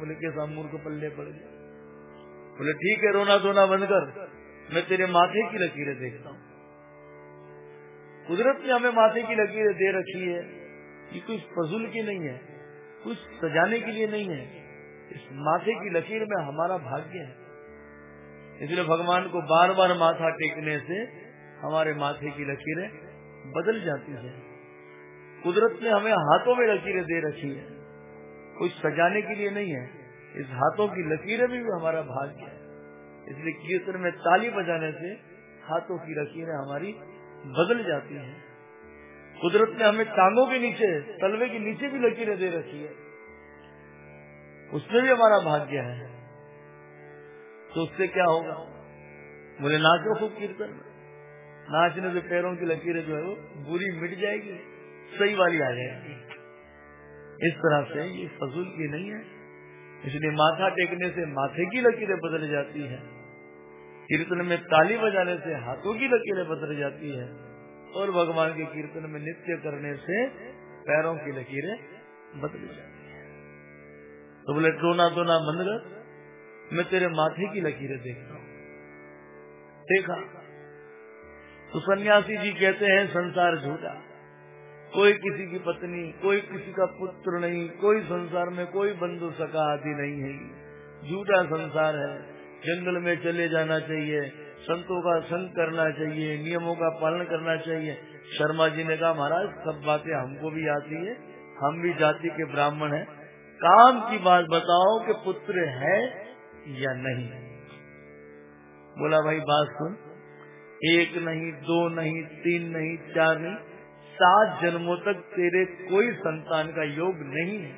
बोले, कैसा मूर्ख पल्ले पड़ गया बोले, ठीक है, रोना धोना बंद कर। मैं तेरे माथे की लकीरें देखता हूँ। कुदरत ने हमें माथे की लकीरें दे रखी है। ये कुछ फजूल की नहीं है, कुछ सजाने के लिए नहीं है। इस माथे की लकीर में हमारा भाग्य है। इसलिए भगवान को बार बार माथा टेकने से हमारे माथे की लकीरें बदल जाती है। कुदरत ने हमें हाथों में लकीरें दे रखी है। कुछ सजाने के लिए नहीं है। इस हाथों की लकीरें भी हमारा भाग्य है। इसलिए कीर्तन में ताली बजाने से हाथों की लकीरें हमारी बदल जाती हैं। कुदरत ने हमें टांगों के नीचे, तलवे के नीचे भी लकीरें दे रखी है। उसमें भी हमारा भाग्य है। तो उससे क्या होगा? बोले, नाचो खूब कीर्तन नाचने से पैरों की लकीरें जो है वो बुरी मिट जाएगी, सही वाली आ जाएगी। इस तरह से ये फजूल की नहीं है। इसलिए माथा टेकने से माथे की लकीरें बदल जाती है। कीर्तन में ताली बजाने से हाथों की लकीरें बदल जाती है। और भगवान के कीर्तन में नित्य करने से पैरों की लकीरें बदल जाती है। तो बोले, टोना टोना बंद कर मैं तेरे माथे की लकीरें देखता हूँ। देखा? तो सन्यासी जी कहते हैं, संसार झूठा। कोई किसी की पत्नी, कोई किसी का पुत्र नहीं, कोई संसार में कोई बंधु सका आदि नहीं है। झूठा संसार है। जंगल में चले जाना चाहिए, संतों का संग करना चाहिए, नियमों का पालन करना चाहिए। शर्मा जी ने कहा, महाराज, सब बातें हमको भी आती है। हम भी जाति के ब्राह्मण हैं। काम की बात बताओ कि पुत्र है या नहीं? बोला, भाई, बात सुन। एक नहीं, दो नहीं, तीन नहीं, चार नहीं सात जन्मों तक तेरे कोई संतान का योग नहीं है।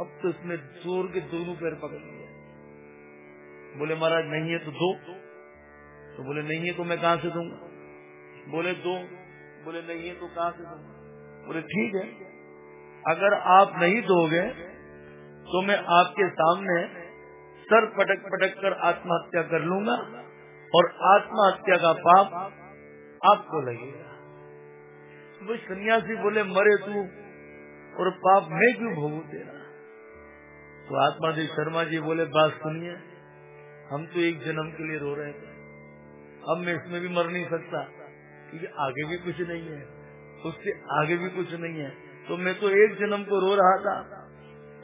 अब तो इसमें ज़ोर के दोनों पैर पकड़ लिया बोले, महाराज, नहीं है तो दो। तो बोले, नहीं है तो मैं कहा से दूँगा? बोले, दो। बोले, नहीं है तो कहा से दूँगा? बोले, ठीक है। अगर आप नहीं दोगे तो मैं आपके सामने सर पटक पटक कर आत्महत्या कर लूँगा और आत्महत्या का पाप आपको लगेगा। वो सन्यासी बोले, मरे तू और पाप मैं क्यों भोगू तेरा? तो आत्मा जी शर्मा जी बोले, बात सुनिए, हम तो एक जन्म के लिए रो रहे थे। अब मैं इसमें भी मर नहीं सकता, क्योंकि आगे भी कुछ नहीं है, उससे आगे भी कुछ नहीं है। तो मैं तो एक जन्म को रो रहा था,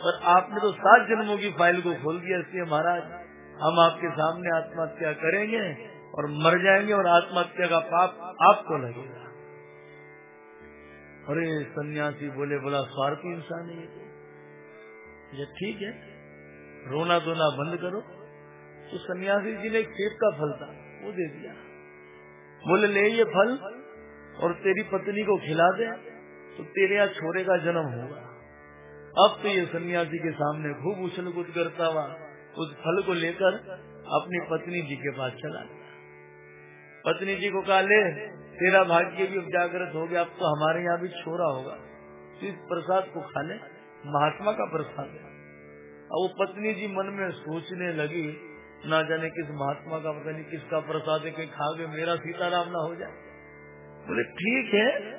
पर आपने तो सात जन्मों की फ़ाइल को खोल दिया इसलिए महाराज, हम आपके सामने आत्महत्या करेंगे और मर जाएँगे और आत्महत्या का पाप आपको लगेगा। अरे सन्यासी बोले, बोला स्वार्थी इंसान है ये ठीक है, रोना धोना बंद करो। तो सन्यासी जी ने खेत का फल था, वो दे दिया। बोले, ले ये फल और तेरी पत्नी को खिला दे तो तेरे यहाँ छोरे का जन्म होगा। अब तो ये सन्यासी के सामने खूब उछल कूद करता हुआ, उस फल को लेकर अपनी पत्नी जी के पास चला गया। पत्नी जी को कहा, ले, तेरा भाग्य भी जागृत हो गया, अब तो हमारे यहाँ भी छोरा होगा। तो इस प्रसाद को खा ले, महात्मा का प्रसाद है। अब वो पत्नी जी मन में सोचने लगी, ना जाने किस महात्मा का, पता नहीं किसका प्रसाद है कहीं खा के मेरा सीताराम ना हो जाए। बोले, ठीक है,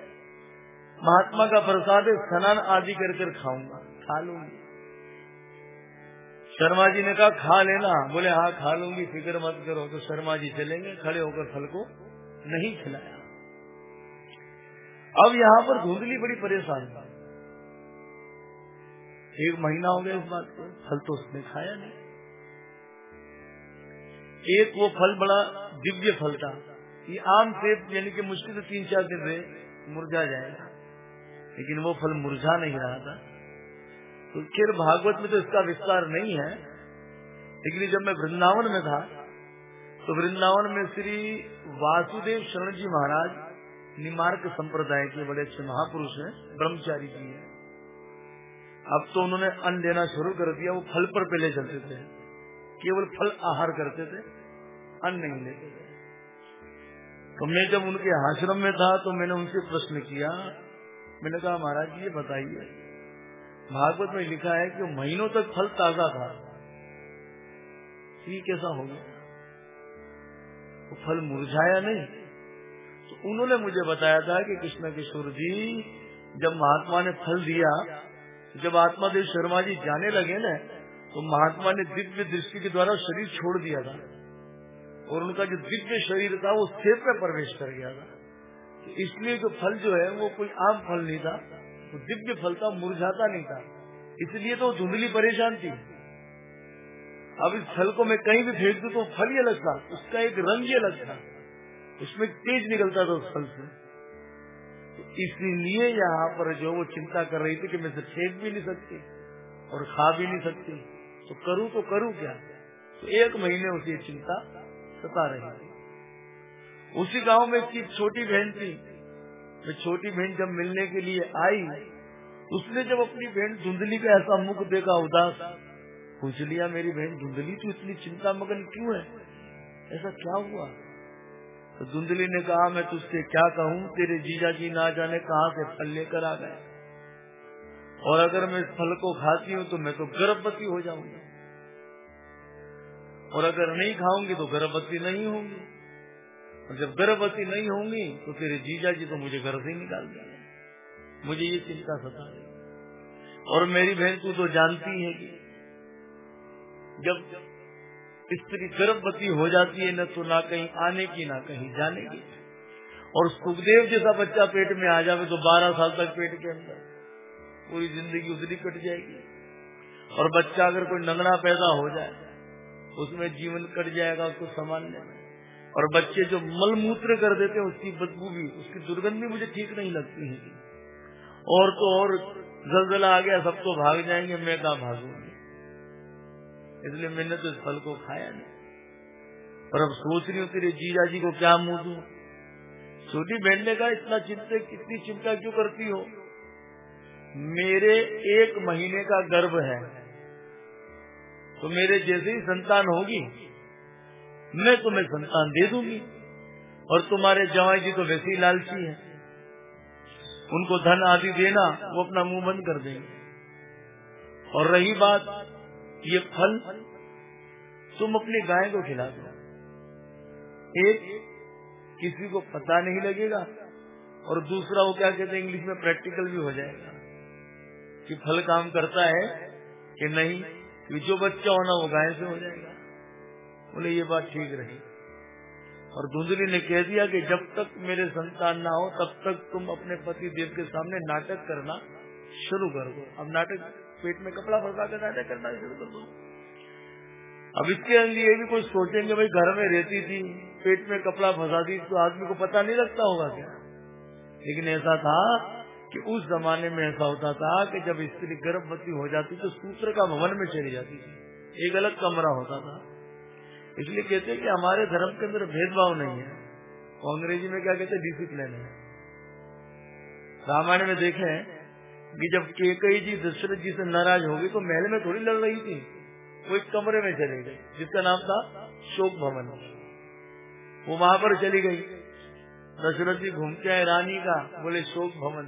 महात्मा का प्रसाद है, स्नान आदि कर कर खाऊँगा, खा लूँगी। शर्मा जी ने कहा, खा लेना। बोले हाँ खा लूँगी, फ़िक्र मत करो। तो शर्मा जी चलेंगे, खड़े होकर फल को नहीं खिलाया। अब यहाँ पर धुंधली बड़ी परेशान था एक महीना हो गया इस बात को, फल तो उसने खाया नहीं। एक वो फल बड़ा दिव्य फल था ये आम सेब, यानी कि मुश्किल से तीन चार दिन में मुरझा जाएगा। लेकिन वो फल मुरझा नहीं रहा था। तो भागवत में तो इसका विस्तार नहीं है, लेकिन जब मैं वृंदावन में था तो वृंदावन में श्री वासुदेव शरण जी महाराज निमार्क संप्रदाय के बड़े अच्छे महापुरुष हैं, ब्रह्मचारी जी हैं। अब तो उन्होंने अन्न देना शुरू कर दिया, वो फल पर पहले चलते थे, केवल फल आहार करते थे, अन्न नहीं लेते थे। तो मैं जब उनके आश्रम में था तो मैंने उनसे प्रश्न किया, मैंने कहा, महाराज जी ये बताइए भागवत में लिखा है कि महीनों तक फल ताज़ा था। ये कैसा हो गया? वो फल मुरझाया नहीं। तो उन्होंने मुझे बताया था कि कृष्ण किशोर जी, जब महात्मा ने फल दिया जब आत्मा देव शर्मा जी जाने लगे ना तो महात्मा ने दिव्य दृष्टि के द्वारा शरीर छोड़ दिया था। और उनका जो दिव्य शरीर था, वो सेब में प्रवेश कर गया था। तो इसलिए जो फल जो है, वो कोई आम फल नहीं था। तो दिव्य फल मुरझाता नहीं था। इसलिए तो धुंधली परेशान थी। अब इस फल को मैं कहीं भी फेंक दू तो फल ही अलग था। उसका एक रंग ही अलग था। उसमें तेज निकलता था उस फल से। तो इसीलिए यहाँ पर जो वो चिंता कर रही थी कि मैं फेंक भी नहीं सकती और खा भी नहीं सकती। तो करूँ तो करूँ क्या? तो एक महीने उसे चिंता सता रही थी। उसी गाँव में एक छोटी बहन थी। तो छोटी बहन जब मिलने के लिए आई, उसने जब अपनी बहन धुंधली का ऐसा मुख देखा उदास, पूछ लिया, मेरी बहन धुंधली तू इतनी चिंता मगन क्यों है? ऐसा क्या हुआ? तो धुंधली ने कहा, मैं तुझसे क्या कहूँ? तेरे जीजा जी ना जाने कहा से फल लेकर आ गए। और अगर मैं इस फल को खाती हूँ तो मैं तो गर्भवती हो जाऊँगी। और अगर नहीं खाऊँगी तो गर्भवती नहीं होंगी। और जब गर्भवती नहीं होंगी तो तेरे जीजा जी तो मुझे घर से ही निकाल देंगे मुझे ये चिंता सता रही और मेरी बहन तू तो जानती है कि जब स्त्री गर्भवती हो जाती है, न तो ना कहीं आने की, ना कहीं जाने की। और सुखदेव जैसा बच्चा पेट में आ जावे तो बारह साल तक पेट के अंदर पूरी ज़िंदगी उधरी कट जाएगी। और बच्चा अगर कोई नंगड़ा पैदा हो जाए, उसमें जीवन कट जाएगा, उसको संभालने में और बच्चे जो मल मूत्र कर देते हैं, उसकी बदबू भी, उसकी दुर्गंध भी मुझे ठीक नहीं लगती है। और तो और जलजला आ गया, सब तो भाग जाएँगे, मैं कहा भागूँगी इसलिए मैंने तो इस फल को खाया नहीं। और अब सोच रही हूँ, तेरे जीजा जी को क्या मुँह दू? छोटी बहन ने कहा, इतना चिंता, कितनी चिंता क्यों करती हो? मेरे एक महीने का गर्भ है तो मेरे जैसे ही संतान होगी मैं तुम्हें संतान दे दूँगी। और तुम्हारे जवाई जी तो वैसे ही लालची है। उनको धन आदि देना, वो अपना मुँह बंद कर देंगे। और रही बात, ये फल, तुम अपनी गाय को खिला दो। एक, किसी को पता नहीं लगेगा, और दूसरा वो क्या कहते हैं, इंग्लिश में प्रैक्टिकल भी हो जाएगा, कि फल काम करता है कि नहीं, कि जो बच्चा होना वो गाय से हो जाएगा। बोले, ये बात ठीक रही। और धुंधली ने कह दिया कि जब तक मेरे संतान ना हो, तब तक तुम अपने पति देव के सामने नाटक करना शुरू कर। दो अब नाटक, पेट में कपड़ा फंसा कर नाटक करना शुरू कर दो। अब इसके लिए भी कुछ सोचेंगे, भाई घर में रहती थी, पेट में कपड़ा फंसा दी तो आदमी को पता नहीं लगता होगा क्या? लेकिन ऐसा था कि उस जमाने में ऐसा होता था कि जब स्त्री गर्भवती हो जाती तो सूत्र का भवन में चली जाती थी। एक अलग कमरा होता था। इसलिए कहते हैं कि हमारे धर्म के अंदर भेदभाव नहीं है। वो अंग्रेज़ी में क्या कहते हैं? डिसिप्लिन है। रामायण में देखे कि जब केकई जी, दशरथ जी से नाराज़ हो गई तो महल में थोड़ी लड़ रही थी। वो एक कमरे में चली गई, जिसका नाम था शोक भवन। वो वहाँ पर चली गई। दशरथ जी घूमते आए, रानी का बोले, शोक भवन।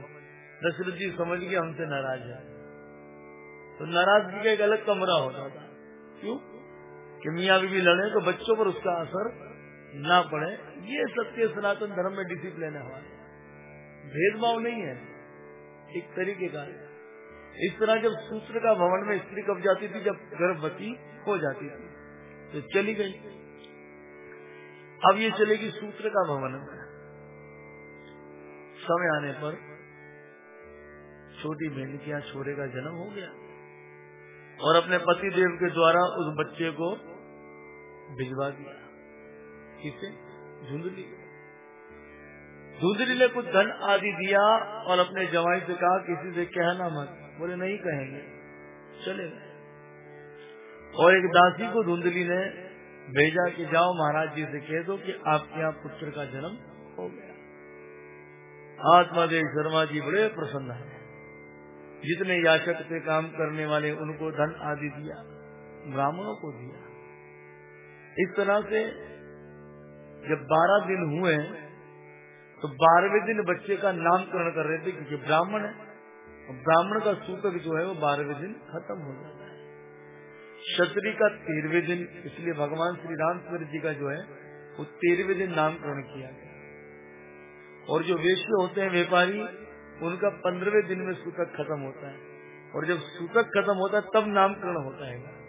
दशरथ जी समझ गए, हमसे नाराज़ है। तो नाराज़गी का एक अलग कमरा होता था। क्यों? कि मियाँ बीवी लड़े तो बच्चों पर उसका असर ना पड़े। ये सत्य सनातन धर्म में डिसिप्लिन है हमारे। भेदभाव नहीं है। एक तरीके का इस तरह जब सूत्र का भवन में स्त्री कब जाती थी, जब गर्भवती हो जाती थी तो चली गई। अब ये चलेगी सूत्र का भवन में। समय आने पर छोटी बहन के यहाँ छोरे का जन्म हो गया। और अपने पति देव के द्वारा उस बच्चे को भिजवा दिया। किसे? झुंधली झुंधली ने कुछ धन आदि दिया और अपने जवाई से कहा, किसी से कहना मत। बोले, नहीं कहेंगे। चले गए। और एक दासी को धुंधली ने भेजा कि जाओ, महाराज जी से कह दो कि आपके यहाँ पुत्र का जन्म हो गया। आत्मादेव शर्मा जी बड़े प्रसन्न है। जितने याचक से काम करने वाले, उनको धन आदि दिया। ब्राह्मणों को दिया। इस तरह से जब बारह दिन हुए तो बारहवें दिन बच्चे का नामकरण कर रहे थे क्योंकि ब्राह्मण है। ब्राह्मण का सूतक जो है वो बारहवें दिन खत्म हो जाता है। क्षत्रिय का तेरहवें दिन, इसलिए भगवान श्री रामचंद्र जी का जो है, वो तेरहवें दिन नामकरण किया गया। और जो वेश्य होते हैं व्यापारी, उनका पंद्रहवें दिन में सूतक खत्म होता है। और जब सूतक खत्म होता है, तब नामकरण होता है।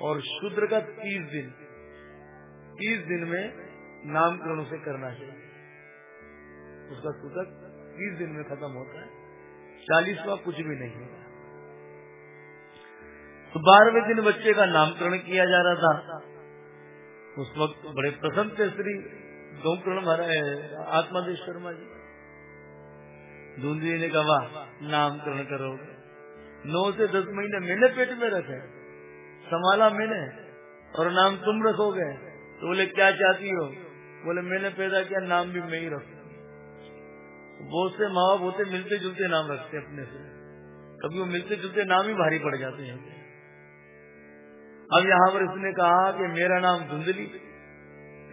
और शूद्र का तीस दिन। तीस दिन में नामकरण उसे करना चाहिए उसका सूतक तीस दिन में खत्म होता है। चालीसवा कुछ भी नहीं होता। तो बारहवें दिन बच्चे का नामकरण किया जा रहा था। उस वक्त बड़े प्रसन्न थे श्री गौकर्ण महाराज आत्मादेश शर्मा जी। धुंधी ने कहा नामकरण करोगे। नौ से दस महीने मैंने पेट में रखे संभाला मैंने, और नाम तुम रखोगे तो बोले, क्या चाहती हो? बोले, मैंने पैदा किया, नाम भी मैं ही रखू बहुत से माँ बाप होते मिलते जुलते नाम रखते अपने से। कभी वो मिलते जुलते नाम ही भारी पड़ जाते हैं। अब यहाँ पर इसने कहा कि मेरा नाम धुंधली,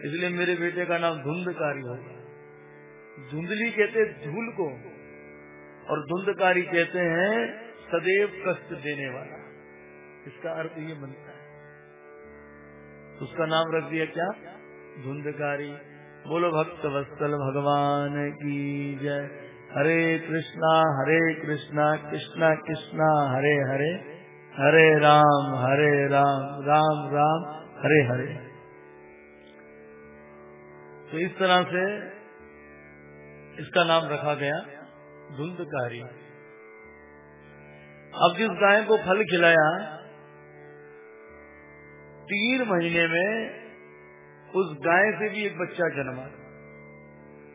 इसलिए मेरे बेटे का नाम धुंधकारी होगा। धुंधली कहते धूल को, और धुंधकारी कहते हैं सदैव कष्ट देने वाला। इसका अर्थ ये बनता है? उसका नाम रख दिया क्या? धुंधकारी। बोलो भक्त वत्सल भगवान की जय। हरे कृष्णा हरे कृष्णा कृष्णा कृष्णा, हरे हरे। हरे राम हरे राम राम राम, हरे हरे। तो इस तरह से इसका नाम रखा गया धुंधकारी। अब जिस गाय को फल खिलाया तीन महीने में उस गाय से भी एक बच्चा जन्मा।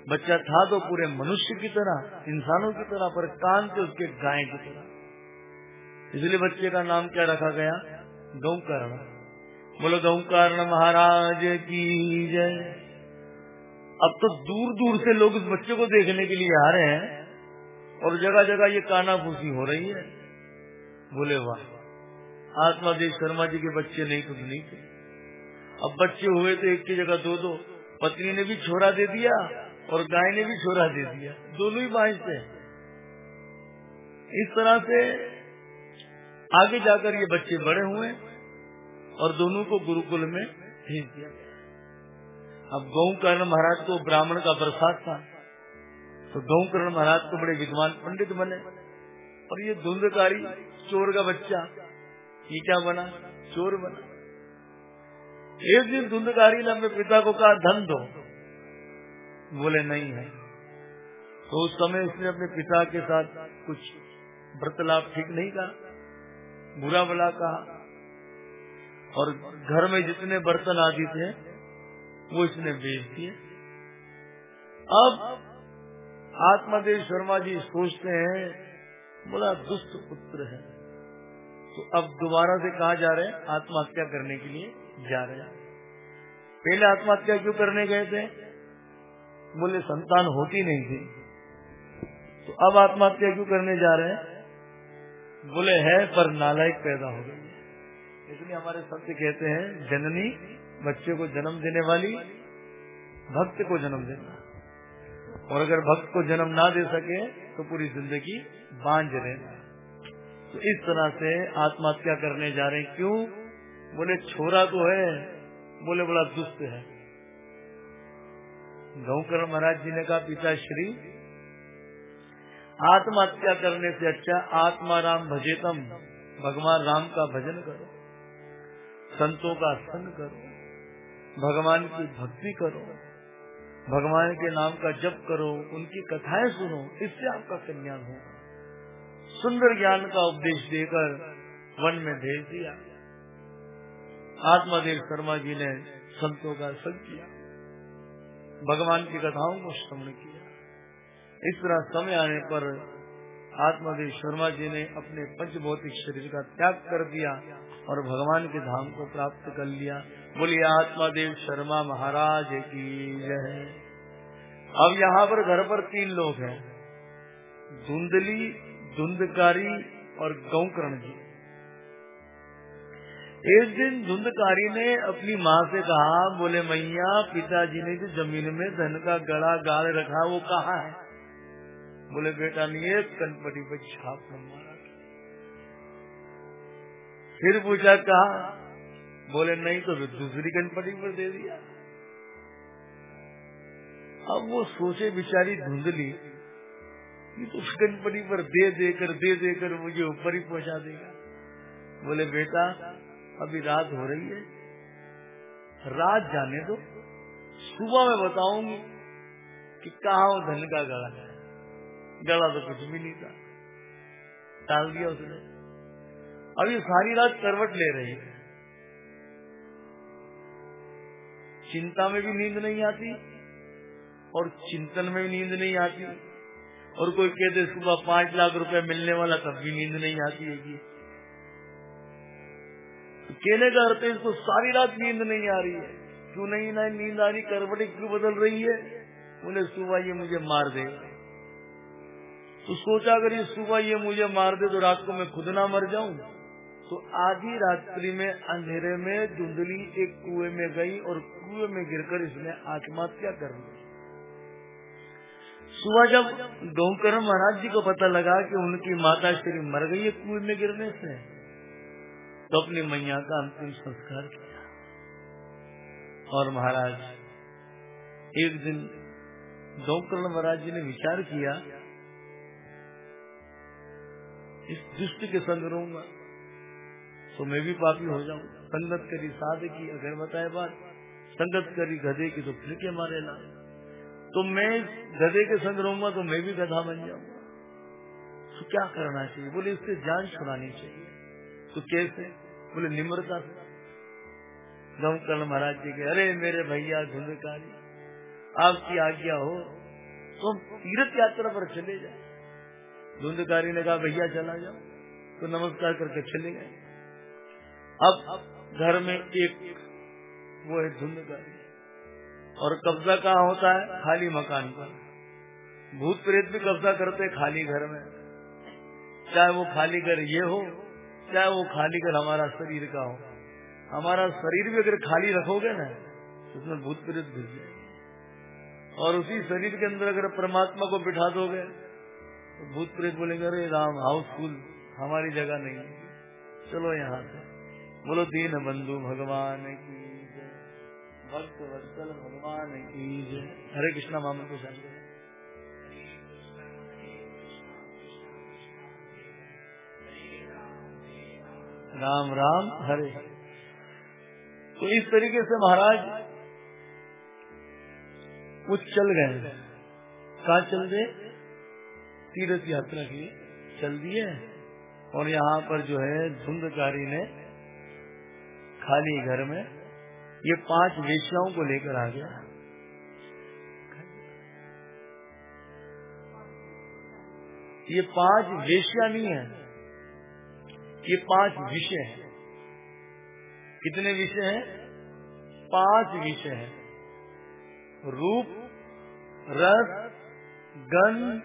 बच्चा था तो पूरे मनुष्य की तरह, इंसानों की तरह, पर कान से उसके गाय की तरह। इसलिए बच्चे का नाम क्या रखा गया? गौकर्ण। बोलो, गौकर्ण महाराज की जय। अब तो दूर दूर से लोग इस बच्चे को देखने के लिए आ रहे हैं और जगह जगह ये काना हो रही है। बोले, वाह। आत्मादेव शर्मा जी के बच्चे नहीं तो नहीं थे। अब बच्चे हुए तो एक की जगह दो दो। पत्नी ने भी छोरा दे दिया और गाय ने भी छोरा दे दिया। दोनों ही बाइस थे इस तरह से आगे जाकर ये बच्चे बड़े हुए और दोनों को गुरुकुल में भेज दिया अब गौ कर्ण महाराज को ब्राह्मण का प्रसाद था। तो गौकर्ण महाराज को बड़े विद्वान पंडित बने। और ये धुंधकारी, चोर का बच्चा क्या बना, चोर बना। एक दिन धुंधकारी ने अपने पिता को कहा, धन दो। बोले, नहीं है। तो उस समय उसने अपने पिता के साथ कुछ व्रतलाभ ठीक नहीं कहा, बुरा भला कहा। और घर में जितने बर्तन आदि थे, वो इसने बेच दिए। अब आत्मादेव शर्मा जी सोचते हैं, बड़ा दुष्ट पुत्र है। तो अब दोबारा से कहा जा रहे हैं, आत्महत्या करने के लिए जा रहे हैं। पहले आत्महत्या क्यों करने गए थे? बोले, संतान होती नहीं थी। तो अब आत्महत्या क्यों करने जा रहे हैं? बोले, है, पर नालायक पैदा हो गई। इसलिए हमारे सत्य कहते हैं, जननी, बच्चे को जन्म देने वाली, भक्त को जन्म देना। और अगर भक्त को जन्म ना दे सके तो पूरी ज़िंदगी बांझ रहना। तो इस तरह से आत्महत्या करने जा रहे क्यों? बोले, छोरा तो है। बोले, बड़ा दुष्ट है। गौकर महाराज जी ने कहा पिता श्री आत्महत्या करने से अच्छा आत्मा राम भजेतम, भगवान राम का भजन करो, संतों का संग करो, भगवान की भक्ति करो, भगवान के नाम का जप करो, उनकी कथाएँ सुनो, इससे आपका कल्याण हो सुंदर ज्ञान का उपदेश देकर वन में भेज दिया। आत्मादेव शर्मा जी ने संतों का संग किया। भगवान की कथाओं को श्रवण किया। इस तरह समय आने पर आत्मादेव शर्मा जी ने अपने पंच भौतिक शरीर का त्याग कर दिया और भगवान के धाम को प्राप्त कर लिया। बोलिए, आत्मादेव शर्मा महाराज की जय। अब यहाँ पर घर पर तीन लोग हैं। धुंधली धुंधकारी और गौकर्ण जी। एक दिन धुंधकारी ने अपनी माँ से कहा, बोले, मैया, पिताजी ने जो ज़मीन में धन का गड़ा गाड़ रखा, वो कहा है? बोले, बेटा, नहीं एक कनपटी पर छाप मारा। फिर पूछा, कहा? बोले, नहीं तो दूसरी गणपति पर दे दिया। अब वो सोचे बिचारी धुंधली उस गणपति पर दे देकर दे देकर मुझे ऊपर ही पहुँचा देगा। बोले, बेटा, अभी रात हो रही है। रात जाने दो। सुबह मैं बताऊँगी कि कहा धन का गला है। गला तो कुछ भी नहीं था। टाल दिया उसने। ये सारी रात करवट ले रही है। चिंता में भी नींद नहीं आती और चिंतन में भी नींद नहीं आती। और कोई कहते सुबह पाँच लाख रुपए मिलने वाला तब भी नींद नहीं आती है कहने का अर्थ है, इसको सारी रात नींद नहीं आ रही है। क्यों नहीं ना नींद आ रही, करवटे क्यों बदल रही है? उन्हें सुबह ये मुझे मार दे। तो सोचा, अगर ये सुबह ये मुझे मार दे तो रात को मैं खुद ना मर जाऊँ। तो आधी रात्रि में अंधेरे में धुंधली एक कुएँ में गई और कुएँ में गिरकर इसने आत्महत्या कर ली। सुबह जब डोंकर महाराज जी को पता लगा कि उनकी माता श्री मर गई है कुएँ में गिरने से तो अपनी मैया का अंतिम संस्कार किया। और महाराज, एक दिन डोंकर्ण महाराज जी ने विचार किया, इस दुष्ट के संग रहूँगा तो मैं भी पापी हो जाऊँ। संगत करी साध की अगर बताए बात, संगत करी गधे की तो फिर के मारे ला तो मैं गधे के संग रहूँगा तो मैं भी गधा बन जाऊँगा। तो क्या करना चाहिए? बोले, इससे जान छुड़ानी चाहिए। तो कैसे? बोले, निम्रता से। कर्ण महाराज जी के अरे मेरे भैया, धुंधकारी, आपकी आज्ञा हो तो हम तीर्थ यात्रा पर चले जाए। धुंधकारी ने कहा, भैया, चला जाओ। तो नमस्कार करके चले गए। अब घर में एक वो है धुंधकारी। और कब्जा कहाँ होता है? खाली मकान पर। भूत प्रेत भी कब्जा करते खाली घर में। चाहे वो खाली घर ये हो, चाहे वो खाली घर हमारा शरीर का हो। हमारा शरीर भी अगर खाली रखोगे ना तो उसमें भूत प्रेत घुस जाएँगे। और उसी शरीर के अंदर अगर परमात्मा को बिठा दोगे तो भूत प्रेत बोलेंगे, अरे राम, हाउसफुल, हमारी जगह नहीं चलो यहाँ से। बोलो, दीन बंधु भगवान की भक्त वत्सल भगवान की जय। हरे कृष्णा मामा को संजय राम राम, हरे। तो इस तरीके से महाराज वो चल गए कहा चल गए? तीर्थ यात्रा की चल दिए और यहाँ पर जो है धुंधकारी ने खाली घर में ये पाँच वेश्याओं को लेकर आ गया। ये पाँच वेश्या नहीं है, ये पाँच विषय है। कितने विषय हैं? पाँच विषय हैं। रूप, रस गंध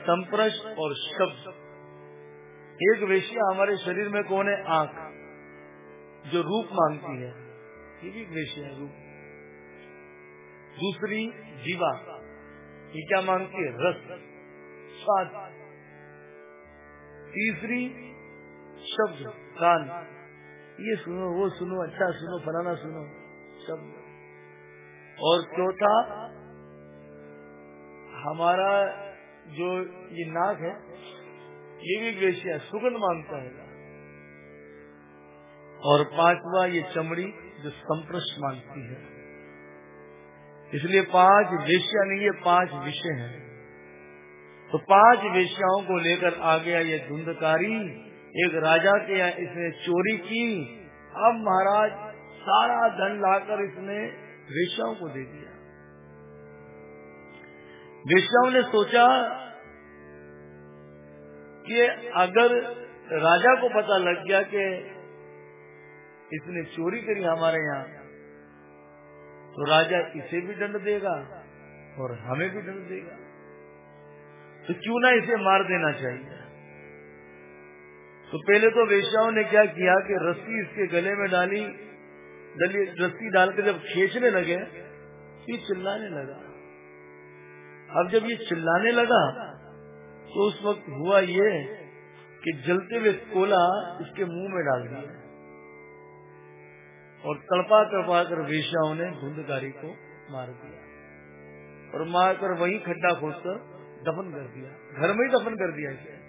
संप्रश और शब्द। एक वेश्या हमारे शरीर में कौन है? आँख, जो रूप मांगती है। ये भी वेश्या है रूप। दूसरी जीवा, ये क्या मांगती है? रस, स्वाद। तीसरी शब्द कान ये सुनो, वो सुनो अच्छा सुनो, फलाना सुनो, शब्द। और चौथा, हमारा जो ये नाक है, ये भी वेश्या सुगंध माँगता है। और पांचवा, ये चमड़ी जो संप्रश मांगती है। इसलिए पाँच वेश्या नहीं, ये पाँच विषय हैं। तो पाँच वेश्याओं को लेकर आ गया ये धुंधकारी। एक राजा के यहाँ इसने चोरी की। अब महाराज सारा धन लाकर इसने वेश्याओं को दे दिया। वेश्याओं ने सोचा कि अगर राजा को पता लग गया कि इसने चोरी करी हमारे यहाँ। तो राजा इसे भी दंड देगा और हमें भी दंड देगा। तो क्यों ना इसे मार देना चाहिए? तो पहले तो वेश्याओं ने क्या किया कि रस्सी इसके गले में डाली रस्सी डालकर जब खींचने लगे तो ये चिल्लाने लगा। अब जब ये चिल्लाने लगा तो उस वक्त हुआ ये कि जलते हुए कोला इसके मुँह में डाल दिया। और तड़पा तड़पा कर वेश्याओं ने धुंधकारी को मार दिया। और मार कर वही खड्डा खोद कर दफन कर दिया। घर में ही दफन कर दिया इसे।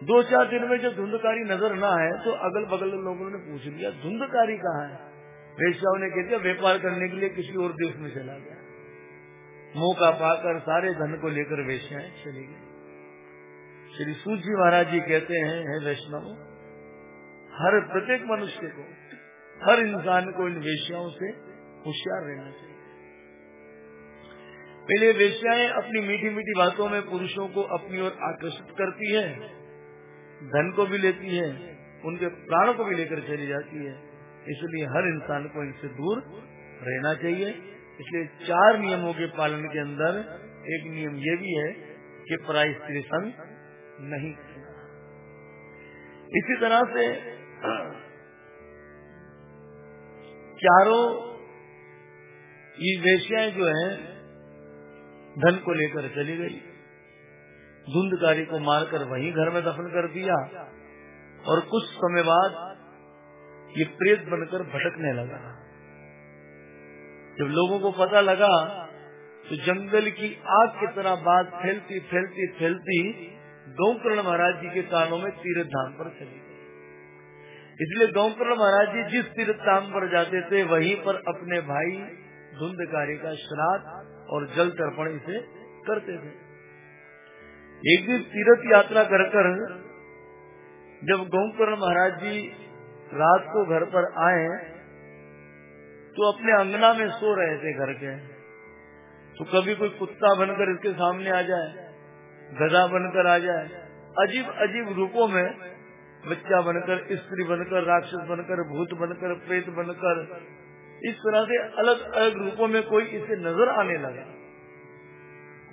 दो चार दिन में जब धुंधकारी नज़र ना आए तो अगल बगल लोगों ने पूछ लिया, धुंधकारी कहाँ है? वेश्याओं ने कह दिया, व्यापार करने के लिए किसी और देश में चला गया। मौका पाकर सारे धन को लेकर वेश्याएँ चली गई। श्री सूजी महाराज जी कहते हैं, है वैष्णव, हर प्रत्येक मनुष्य को हर इंसान को इन वेश्याओं से होशियार रहना चाहिए। पहले वेश्याएँ अपनी मीठी मीठी बातों में पुरुषों को अपनी ओर आकर्षित करती है, धन को भी लेती है, उनके प्राणों को भी लेकर चली जाती है। इसलिए हर इंसान को इनसे दूर रहना चाहिए। इसलिए चार नियमों के पालन के अंदर एक नियम ये भी है कि पराई स्त्री संग नहीं इसी तरह से चारों ये वेश्याएँ जो हैं, धन को लेकर चली गई। धुंधकारी को मारकर वहीं घर में दफन कर दिया और कुछ समय बाद ये प्रेत बनकर भटकने लगा। जब लोगों को पता लगा तो जंगल की आग की तरह बात फैलती फैलती फैलती गौकर्ण महाराज जी के कानों में तीर्थ धाम पर चली गई। इसलिए गौकर्ण महाराज जी जिस तीर्थ धाम पर जाते थे, वहीं पर अपने भाई धुंधकारी का श्राद्ध और जल तर्पण इसे करते थे। एक दिन तीर्थ यात्रा कर कर जब गौकर्ण महाराज जी रात को घर पर आए तो अपने अंगना में सो रहे थे घर के। तो कभी कोई कुत्ता बनकर इसके सामने आ जाए, गधा बनकर आ जाए अजीब अजीब रूपों में बच्चा बनकर, स्त्री बनकर, राक्षस बनकर, भूत बनकर, प्रेत बनकर, इस तरह से अलग अलग रूपों में कोई इसे नज़र आने लगा।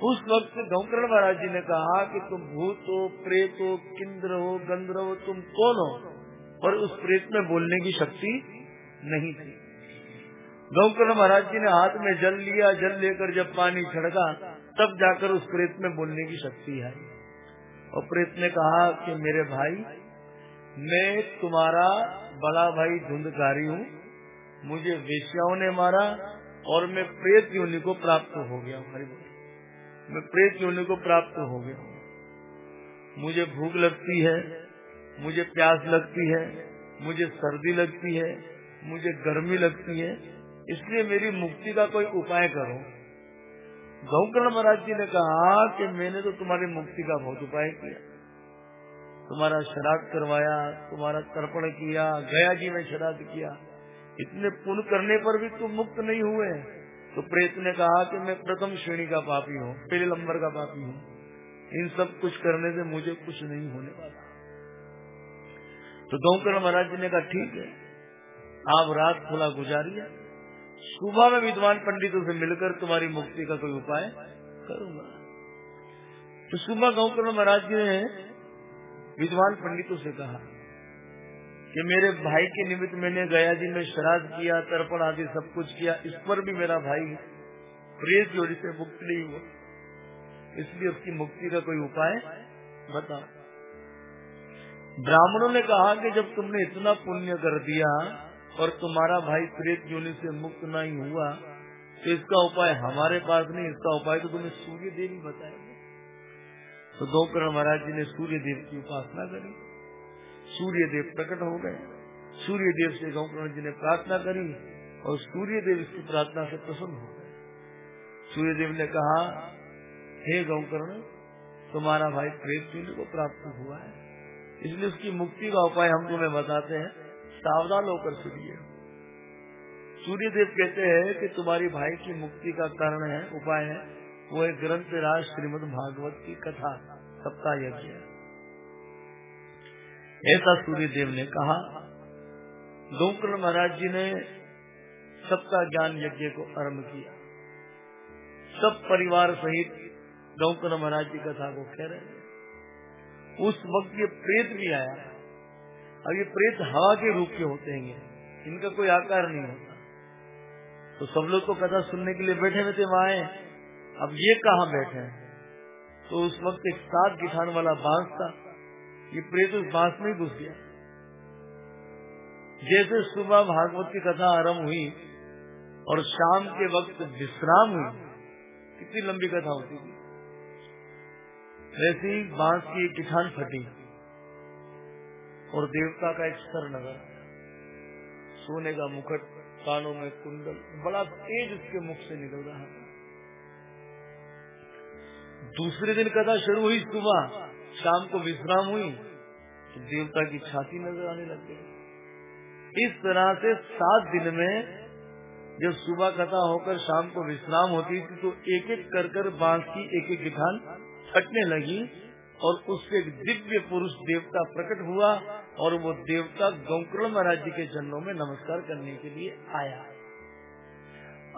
उस वक्त गौकर्ण महाराज जी ने कहा कि तुम भूत हो, प्रेत हो किन्द्र हो गंद्र हो, तुम कौन हो? और उस प्रेत में बोलने की शक्ति नहीं थी। गौकर्ण महाराज जी ने हाथ में जल लिया, जल लेकर जब पानी छिड़का, तब जाकर उस प्रेत में बोलने की शक्ति आई। और प्रेत ने कहा कि मेरे भाई मैं तुम्हारा बड़ा भाई धुंधकारी हूँ। मुझे वेश्याओं ने मारा और मैं प्रेत योनि को प्राप्त हो गया हूँ। मैं प्रेत योनि को प्राप्त हो गया मुझे भूख लगती है, मुझे प्यास लगती है, मुझे सर्दी लगती है, मुझे गर्मी लगती है। इसलिए मेरी मुक्ति का कोई उपाय करो। गौकर्ण महाराज जी ने कहा कि मैंने तो तुम्हारी मुक्ति का बहुत उपाय किया। तुम्हारा श्राद्ध करवाया, तुम्हारा तर्पण किया, गया जी में श्राद्ध किया। इतने पुण्य करने पर भी तुम मुक्त नहीं हुए। तो प्रेत ने कहा कि मैं प्रथम श्रेणी का पापी हूँ, पहले नंबर का पापी हूँ। इन सब कुछ करने से मुझे कुछ नहीं होने वाला। तो गौकर्ण महाराज जी ने कहा, ठीक है, आप रात खुला गुजारिए। सुबह में विद्वान पंडितों से मिलकर तुम्हारी मुक्ति का कोई उपाय करूँगा। तो सुबह गौकर्ण महाराज जी ने विद्वान पंडितों से कहा कि मेरे भाई के निमित्त मैंने गया जी, में श्राद्ध किया, तर्पण आदि सब कुछ किया। इस पर भी मेरा भाई प्रेत जोड़ी से मुक्त नहीं हुआ। इसलिए उसकी मुक्ति का कोई उपाय बताओ। ब्राह्मणों ने कहा कि जब तुमने इतना पुण्य कर दिया और तुम्हारा भाई प्रेत योनि से मुक्त नहीं हुआ तो इसका उपाय हमारे पास नहीं, इसका उपाय तो तुम्हें सूर्य देवी बताएँगे तो गोकर्ण महाराज जी ने सूर्य देव की उपासना करी। सूर्य देव प्रकट हो गए। सूर्य देव से गौकर्ण जी ने प्रार्थना करी और सूर्य देव इसकी प्रार्थना से प्रसन्न हो गए। सूर्य देव ने कहा, हे गौकर्ण तुम्हारा भाई प्रेत योनि को प्राप्त हुआ है। इसलिए उसकी मुक्ति का उपाय हम तुम्हें बताते हैं। सावधान होकर सुनिए। सूर्य देव कहते हैं कि तुम्हारी भाई की मुक्ति का कारण है, उपाय है वो है ग्रंथ राज श्रीमद भागवत की कथा सप्ताह यज्ञ ऐसा सूर्य देव ने कहा गोकर्ण महाराज जी ने सबका ज्ञान यज्ञ को आरंभ किया। सब परिवार सहित गौकर्ण महाराज जी कथा को कह रहे हैं। उस वक्त ये प्रेत भी आया। अब ये प्रेत हवा के रूप के होते हैं। इनका कोई आकार नहीं होता। तो सब लोग तो कथा सुनने के लिए बैठे हुए थे, वहाँ अब ये कहा बैठे हैं? तो उस वक्त एक सात गिठान वाला बाँस था। ये प्रेत उस बाँस में घुस गया। जैसे सुबह भागवत की कथा आरंभ हुई और शाम के वक्त विश्राम हुई, कितनी लंबी कथा होती थी। वैसे ही बाँस की एक किठान फटी और देवता का एक नज़र आया सोने का मुकुट, कानों में कुंडल, बड़ा तेज उसके मुख से निकल रहा था। दूसरे दिन कथा शुरू हुई सुबह। शाम को विश्राम हुई तो देवता की छाती नज़र आने लग गई। इस तरह से सात दिन में जब सुबह कथा होकर शाम को विश्राम होती थी तो एक एक कर कर बाँस की एक एक गिठान फटने लगी और उससे एक दिव्य पुरुष देवता प्रकट हुआ और वो देवता गौकर्ण महाराज जी के चरणों में नमस्कार करने के लिए आया।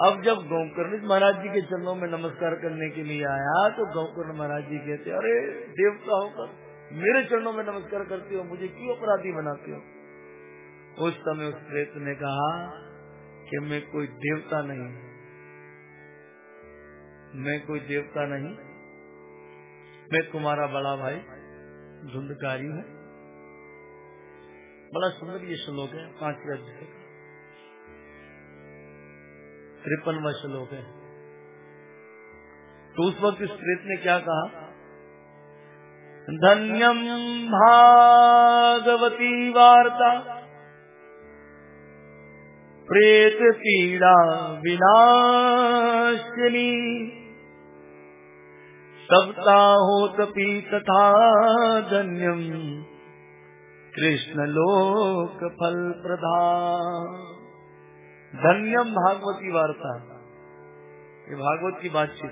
अब जब गौकर्ण महाराज जी के चरणों में नमस्कार करने के लिए आया तो गौकर्ण महाराज जी कहते, अरे, देवता होकर मेरे चरणों में नमस्कार करते हो, मुझे क्यों अपराधी बनाते हो? उस समय उस प्रेत ने कहा कि मैं कोई देवता नहीं। मैं कोई देवता नहीं। मैं तुम्हारा बड़ा भाई, धुंधकारी हूँ। बड़ा सुंदर ये श्लोक है, पाँचवें अध्याय तिरपनवा श्लोक है। तो उस वक्त इस प्रेत ने क्या कहा? धन्यम भागवती वार्ता। प्रेत पीड़ा विनाशिनी। सप्ताहोतपि तथा धन्यम कृष्ण लोक फल प्रधान धन्यम भागवती वार्ता। ये भागवत की बातचीत।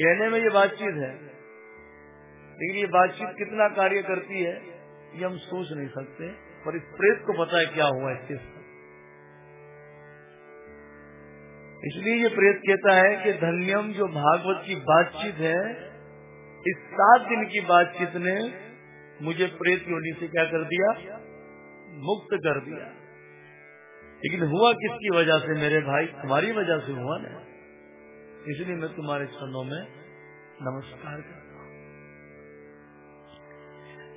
कहने में ये बातचीत है। लेकिन ये बातचीत कितना कार्य करती है, ये हम सोच नहीं सकते, पर इस प्रेत को पता है क्या हुआ इसके इसलिए ये प्रेत कहता है कि धन्यम जो भागवत की बातचीत है, इस सात दिन की बातचीत ने मुझे प्रेत योनि से क्या कर दिया? मुक्त कर दिया। लेकिन हुआ किसकी वजह से? मेरे भाई, तुम्हारी वजह से हुआ ना। इसलिए मैं तुम्हारे चरणों में नमस्कार करता हूँ।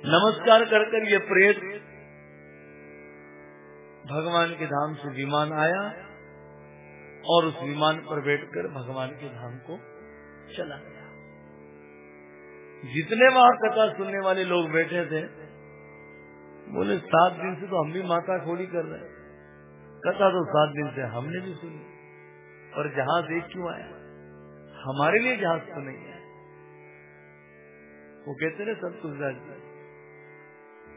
नमस्कार कर कर ये प्रेत भगवान के धाम से विमान आया और उस विमान पर बैठकर भगवान के धाम को चला गया। जितने वहाँ कथा सुनने वाले लोग बैठे थे, बोले, सात दिन से तो हम भी माता खोली कर रहे कथा तो सात दिन से हमने भी सुनी। और जहाज़ एक क्यों आया? हमारे लिए जहाज़ तो नहीं है वो कहते ना सब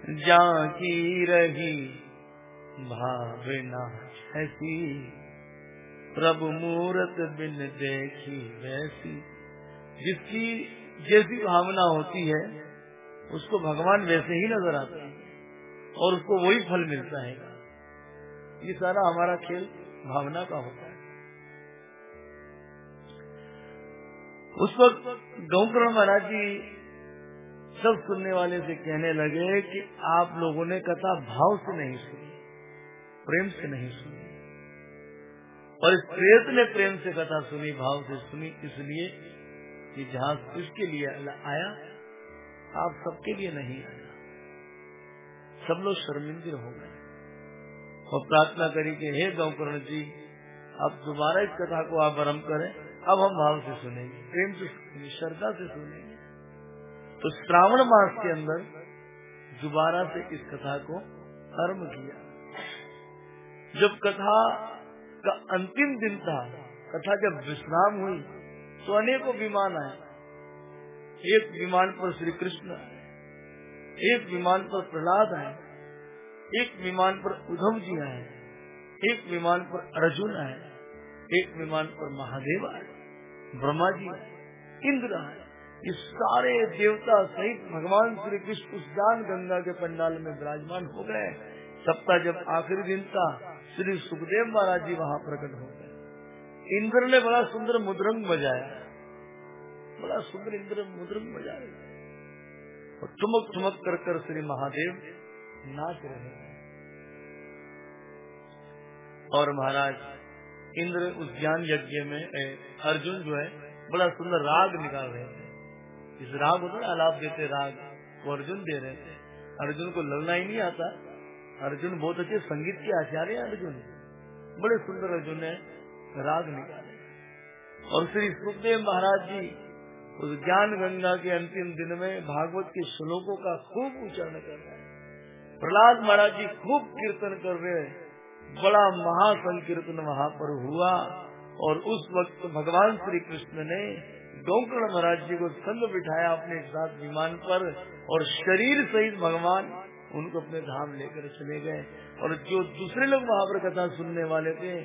जी जा की रही भावना ऐसी, प्रभु मूर्त बिन देखी वैसी। जिसकी जैसी भावना होती है, उसको भगवान वैसे ही नज़र आते हैं और उसको वही फल मिलता है। ये सारा हमारा खेल भावना का होता है। उस वक्त गौकर्ण महाराज जी सब सुनने वाले से कहने लगे कि आप लोगों ने कथा भाव से नहीं सुनी, प्रेम से नहीं सुनी। और इस प्रेत ने प्रेम से कथा सुनी, भाव से सुनी, इसलिए कि जहाज़ उसके लिए आया, आप सबके लिए नहीं आया। सब लोग शर्मिंदे हो गए। और प्रार्थना करी कि हे गौकर्ण जी, अब दोबारा इस कथा को आप आरंभ करें। अब हम भाव से सुनेंगे, प्रेम से श्रद्धा से सुनेंगे। तो श्रावण मास के अंदर दोबारा से इस कथा को आरंभ किया। जब कथा का अंतिम दिन था, कथा जब विश्राम हुई तो अनेकों विमान आए। एक विमान पर श्री कृष्ण आए, एक विमान पर प्रहलाद आए। एक विमान पर उद्धव जी आए, एक विमान पर अर्जुन आए, एक विमान पर महादेव आए, ब्रह्मा जी आए, इंद्र आए। ये सारे देवता सहित भगवान श्री कृष्ण उस जान गंगा के पंडाल में विराजमान हो गए। सप्ताह जब आखिरी दिन था, श्री सुखदेव महाराज जी वहाँ प्रकट हो गए। इंद्र ने बड़ा सुंदर मुद्रंग बजाया। बड़ा सुंदर इंद्र मुद्रंग बजाया। और ठुमक ठुमक कर कर श्री महादेव नाच रहे हैं। और महाराज, इंद्र उस ज्ञान यज्ञ में अर्जुन जो है, बड़ा सुंदर राग निकाल रहे थे इस राग होता अलाप देते राग वो अर्जुन दे रहे थे अर्जुन को लड़ना ही नहीं आता। अर्जुन बहुत अच्छे संगीत के आचार्य है अर्जुन। बड़े सुंदर अर्जुन ने राग निकाले और श्री सुखदेव महाराज जी, उस ज्ञान गंगा के अंतिम दिन में भागवत के श्लोकों का खूब उच्चारण कर रहे हैं। प्रहलाद महाराज जी खूब कीर्तन कर रहे हैं। बड़ा महासंकीर्तन वहाँ पर हुआ और उस वक्त भगवान श्री कृष्ण ने गौकर्ण महाराज जी को संग बिठाया अपने साथ विमान पर और शरीर सहित भगवान उनको अपने धाम लेकर चले गए। और जो दूसरे लोग वहाँ पर कथा सुनने वाले थे,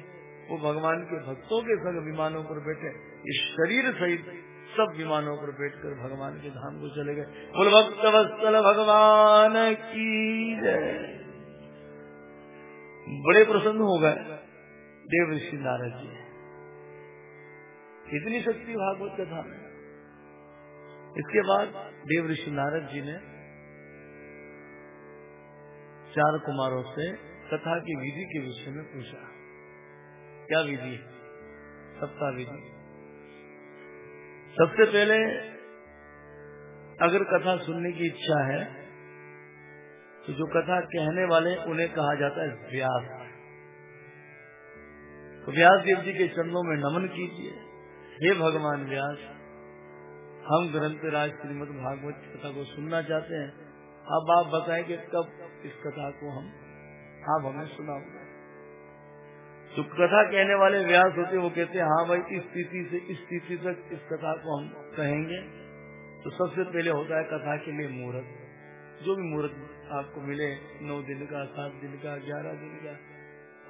वो भगवान के भक्तों के संग विमानों पर बैठे। इस शरीर सहित सब विमानों पर बैठकर भगवान के धाम को चले गए। भक्त भगवान की जय। बड़े प्रसन्न हो गए देव ऋषि नारद जी। इतनी शक्ति भागवत कथा में। इसके बाद देव ऋषि नारद जी ने चार कुमारों से कथा की विधि के विषय में पूछा। क्या विधि? है सप्ताह विधि। सबसे पहले अगर कथा सुनने की इच्छा है तो जो कथा कहने वाले उन्हें कहा जाता है व्यास। तो व्यास देव जी के चरणों में नमन कीजिए। हे भगवान व्यास, हम ग्रंथ राज श्रीमद भागवत कथा को सुनना चाहते हैं। अब आप बताएँ कि कब इस कथा को हम आप हमें सुनाओगे। जो कथा कहने वाले व्यास होते वो कहते हैं हाँ भाई, इस स्थिति से, इस स्थिति तक इस कथा को हम कहेंगे। तो सबसे पहले होता है कथा के लिए मुहूर्त। जो भी मुहूर्त आपको मिले, नौ दिन का, सात दिन का, ग्यारह दिन का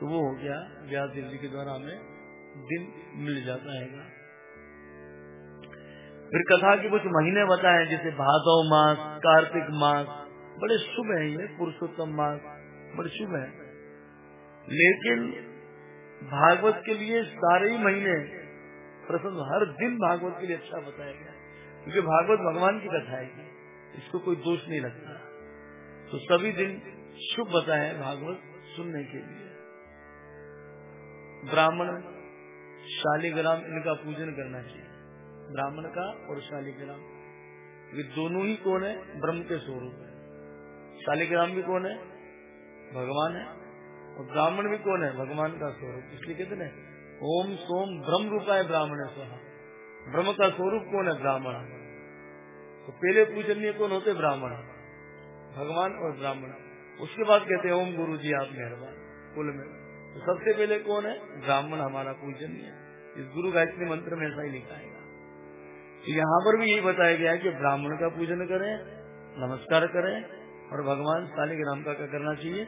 तो वो हो गया, व्यास देव के द्वारा हमें दिन मिल जाता है। फिर कथा के कुछ महीने बताए, जैसे भादव मास, कार्तिक मास, बड़े शुभ है ये, पुरुषोत्तम मास, बड़े शुभ है। लेकिन भागवत के लिए सारे ही महीने प्रसन्न, हर दिन भागवत के लिए अच्छा बताया गया। क्योंकि भागवत भगवान की कथा है इसको कोई दोष नहीं लगता। तो सभी दिन शुभ बताए भागवत सुनने के लिए। ब्राह्मण, शालीग्राम इनका पूजन करना चाहिए। ब्राह्मण का और शालीग्राम। ये दोनों ही कौन है? ब्रह्म के स्वरूप है। शालीग्राम भी कौन है? भगवान है। और ब्राह्मण भी कौन है? भगवान का स्वरूप। इसलिए कहते ओम सोम ब्रह्म रूपा है ब्राह्मण स्वाहा। ब्रह्म का स्वरूप कौन है? ब्राह्मण। तो पहले पूजनीय कौन होते? ब्राह्मण। भगवान और ब्राह्मण। उसके बाद कहते हैं, ओम गुरु जी आप मेहरबान। कुल में। तो सबसे पहले कौन है? ब्राह्मण हमारा पूजनीय इस गुरु गायत्री मंत्र में ऐसा ही लिखा है। तो यहाँ पर भी यही बताया गया है कि ब्राह्मण का पूजन करें, नमस्कार करें और भगवान शालिग्राम का क्या करना चाहिए?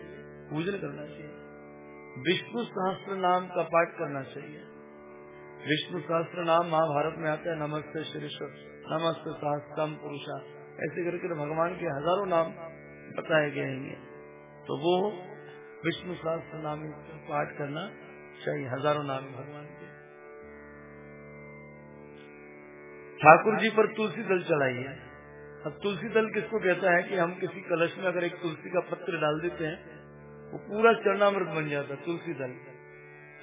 पूजन करना चाहिए। विष्णु सहस्त्र नाम का पाठ करना चाहिए। विष्णु सहस्त्र नाम महाभारत में आता है, नमस्ते श्री नमस्ते सहस्त्रम पुरुषा। ऐसे करके भगवान के हज़ारों नाम बताए गए हैं। तो वो विष्णु सहस्त्र नाम पाठ करना चाहिए, हज़ारों नाम भगवान के। ठाकुर जी पर तुलसी दल चलाइए अब तुलसी दल किसको कहता है कि हम किसी कलश में अगर एक तुलसी का पत्र डाल देते हैं वो पूरा चरणामृत बन जाता, तुलसी दल।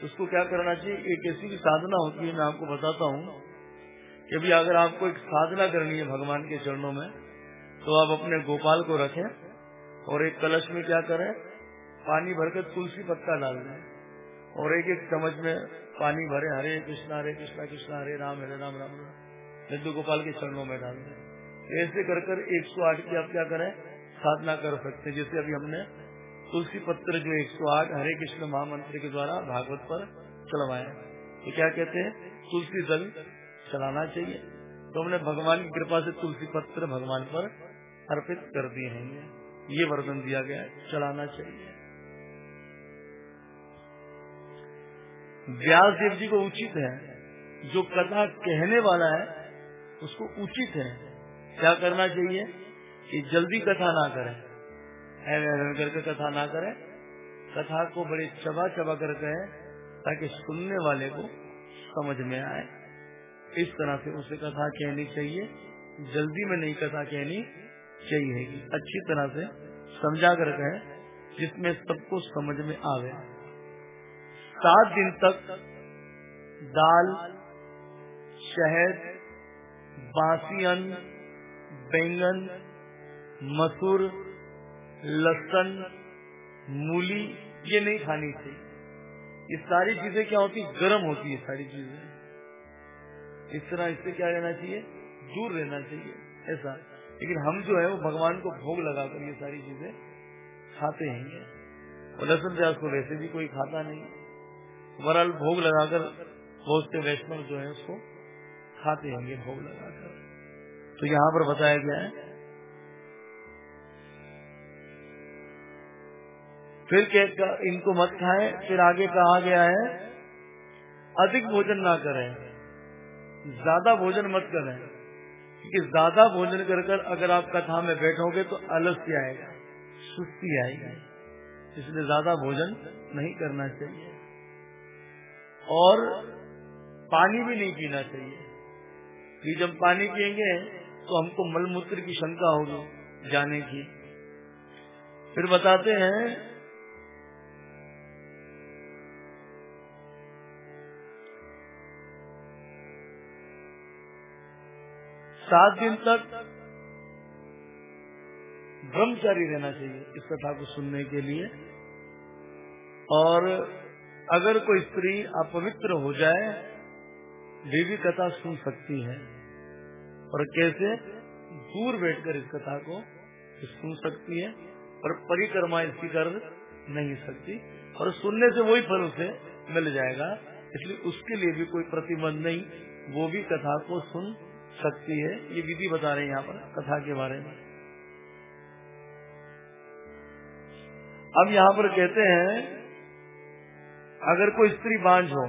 उसको क्या करना चाहिए? एक ऐसी भी साधना होती है, मैं आपको बताता हूँ कि अभी अगर आपको एक साधना करनी है भगवान के चरणों में तो आप अपने गोपाल को रखें और एक कलश में क्या करें? पानी भरकर तुलसी पत्ता डाल दें। और एक एक चम्मच में पानी भरे, हरे कृष्णा हरे कृष्णा कृष्णा, हरे राम हरे राम राम राम लड्डू गोपाल के चरणों में डाल दें। ऐसे कर कर एक सौ आठ की आप क्या करें? साधना कर सकते जैसे अभी हमने तुलसी पत्र जो 108 हरे कृष्ण महामंत्र के द्वारा भागवत पर चलवाया तो क्या कहते हैं? तुलसी दल चलाना चाहिए। तो हमने भगवान की कृपा से तुलसी पत्र भगवान पर अर्पित कर दिए हैं। ये वर्णन दिया गया चलाना चाहिए। व्यास देव जी को उचित है। जो कथा कहने वाला है, उसको उचित है। क्या करना चाहिए? कि जल्दी कथा ना करें। करके कथा ना करें। कथा को बड़े चबा चबा कर कहे ताकि सुनने वाले को समझ में आए। इस तरह से उसे कथा कहनी चाहिए। जल्दी में नहीं कथा कहनी चाहिए। अच्छी तरह से समझा कर कहे, जिसमें सबको समझ में आवे। सात दिन तक दाल, शहद बासी अन्न बैंगन, मसूर लसन, मूली, ये नहीं खानी चाहिए। ये सारी चीज़ें क्या होती? गर्म होती है सारी चीज़ें। इस तरह इससे क्या रहना चाहिए? दूर रहना चाहिए। ऐसा। लेकिन हम जो है, वो भगवान को भोग लगाकर ये सारी चीज़ें खाते हैं और लहसुन प्याज को वैसे भी कोई खाता नहीं। बहरहाल भोग लगाकर, बहुत से वैष्णव जो है, उसको खाते होंगे, भोग लगाकर। तो यहाँ पर बताया गया है फिर क्या इनको मत खाएँ, फिर आगे कहा गया है, अधिक भोजन ना करें, ज़्यादा भोजन मत करें, क्योंकि ज़्यादा भोजन कर कर अगर आप कथा में बैठोगे तो आलस्य आएगा, सुस्ती आएगी, इसलिए ज़्यादा भोजन नहीं करना चाहिए। और पानी भी नहीं पीना चाहिए, कि जब पानी पियेंगे तो हमको मलमूत्र की शंका होगी जाने की। फिर बताते हैं सात दिन तक ब्रह्मचारी रहना चाहिए इस कथा को सुनने के लिए। और अगर कोई स्त्री अपवित्र हो जाए वे भी कथा सुन सकती है। और कैसे? दूर बैठकर इस कथा को सुन सकती है और परिक्रमा इसकी कर नहीं सकती। और सुनने से वही फल उसे मिल जाएगा, इसलिए उसके लिए भी कोई प्रतिबंध नहीं। वो भी कथा को सुन सकती है, ये विधि बता रहे हैं यहाँ पर, कथा के बारे में। अब यहाँ पर कहते हैं, अगर कोई स्त्री बांझ हो,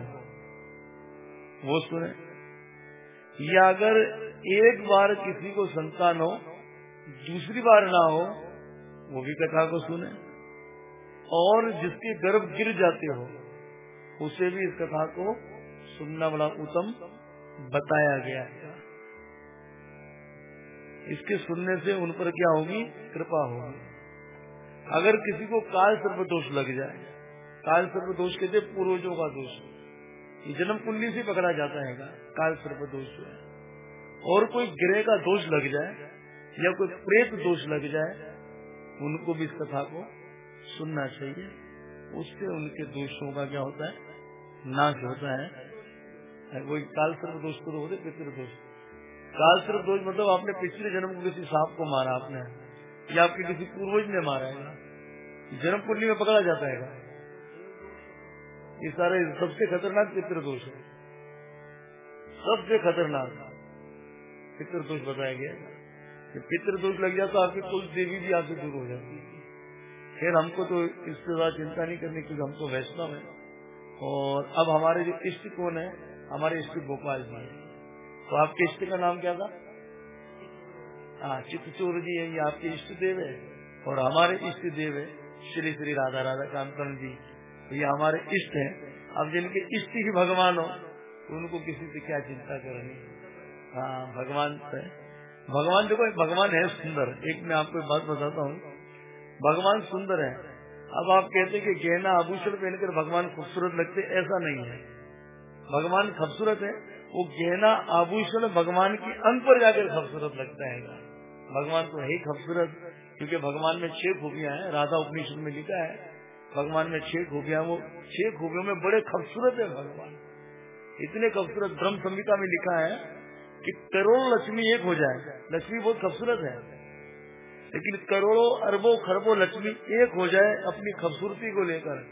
वो सुने, या अगर एक बार किसी को संतान हो, दूसरी बार ना हो, वो भी कथा को सुने। और जिसके गर्भ गिर जाते हो, उसे भी इस कथा को सुनना बड़ा उत्तम बताया गया है। इसके सुनने से उन पर क्या होगी? कृपा होगी। अगर किसी को काल सर्प दोष लग जाए, काल सर्प दोष कहते पूर्वजों का दोष। ये जन्म कुंडली से पकड़ा जाता है काल सर्प दोष जो है और कोई ग्रह का दोष लग जाए या कोई प्रेत दोष लग जाए, उनको भी इस कथा को सुनना चाहिए। उससे उनके दोषों का क्या होता है? नाश होता है। कोई काल सर्प दोष तो होते पितृ दोष। काल सिर्फ़ दोष मतलब आपने पिछले जन्म को किसी सांप को मारा आपने, या आपके किसी पूर्वज ने मारा है जन्म कुंडली में पकड़ा जाता है। ये सारे सबसे खतरनाक पितृ दोष है। सबसे खतरनाक पितृ दोष बताया गया पितृ दोष लग जाता तो आपकी कुल देवी भी आपसे दूर हो जाती है। फिर हमको तो इसके बाद चिंता नहीं करनी, क्योंकि हमको वैष्णव है। और अब हमारे जो इष्ट कौन है? हमारे इष्ट गोपाल जी है। तो आपके इष्ट का नाम क्या था? हाँ चित्तचूर जी है ये आपके इष्ट देव है और हमारे इष्ट देव है। श्री श्री राधा राधा कांतन जी तो ये हमारे इष्ट हैं। अब जिनके इष्ट ही भगवान हो तो उनको किसी से क्या चिंता करनी? हाँ भगवान से। भगवान देखो भगवान है सुंदर। एक मैं आपको बात बताता हूँ। भगवान सुंदर है। अब आप कहते कि गहना आभूषण पहनकर भगवान खूबसूरत लगते, ऐसा नहीं है। भगवान खूबसूरत है वो गहना आभूषण भगवान की अंग पर जाकर खूबसूरत लगता है। भगवान तो है ही खूबसूरत, क्योंकि भगवान में छह खूबियाँ हैं। राधा उपनिषद में लिखा है, भगवान में छह खूबियाँ वो छह खूबियों में बड़े खूबसूरत है भगवान। इतने खूबसूरत ब्रह्म संहिता में लिखा है कि करोड़ लक्ष्मी एक हो जाए। लक्ष्मी बहुत खूबसूरत है। लेकिन करोड़ों, अरबों, खरबों लक्ष्मी एक हो जाए अपनी खूबसूरती को लेकर,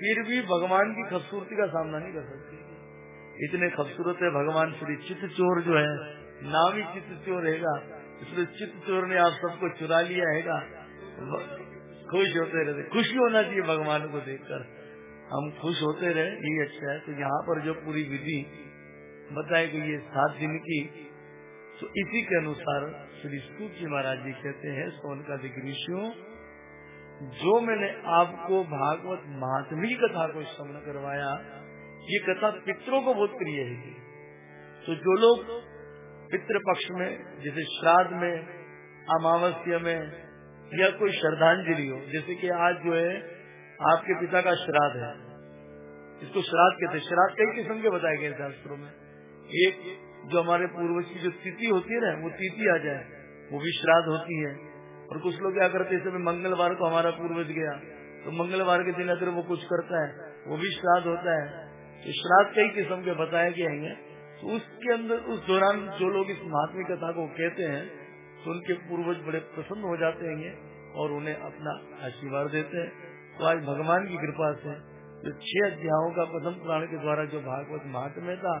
फिर भी भगवान की खूबसूरती का सामना नहीं कर सकती। इतने खूबसूरत है, भगवान श्री चित्त चोर जो है, नाम ही चित्त चोर रहेगा इसलिए चित्त चोर ने आप सबको चुरा लिया है खुश होते रहते खुशी होना चाहिए भगवान को देखकर। हम खुश होते रहे, ये अच्छा है। तो यहाँ पर जो पूरी विधि बताई गई है, सात दिन की तो इसी के अनुसार श्री स्तूप जी महाराज जी कहते हैं सोन का ऋषियों, जो मैंने आपको भागवत महात्मी कथा को श्रवण करवाया ये कथा पितरों को बहुत प्रिय है। तो जो लोग पितृ पक्ष में, जैसे श्राद्ध में, अमावस्या में, या कोई श्रद्धांजलि हो, जैसे कि आज जो है, आपके पिता का श्राद्ध है। इसको श्राद्ध कहते हैं। श्राद्ध कई किस्म के बताए गए शास्त्रों में। एक, जो हमारे पूर्वज की जो तिथि होती है ना, वो तिथि आ जाए, वो भी श्राद्ध होती है। और कुछ लोग क्या करते हैं मंगलवार को हमारा पूर्वज गया तो मंगलवार के दिन अगर वो कुछ करता है, वो भी श्राद्ध होता है। श्राद्ध कई किस्म के बताए गए हैं। तो उसके अंदर, उस दौरान जो लोग इस महात्मी कथा को कहते हैं तो उनके पूर्वज बड़े प्रसन्न हो जाते हैं और उन्हें अपना आशीर्वाद देते हैं। तो आज भगवान की कृपा से जो छह अध्यायों का प्रथम पुराण के द्वारा जो भागवत महात्म्य था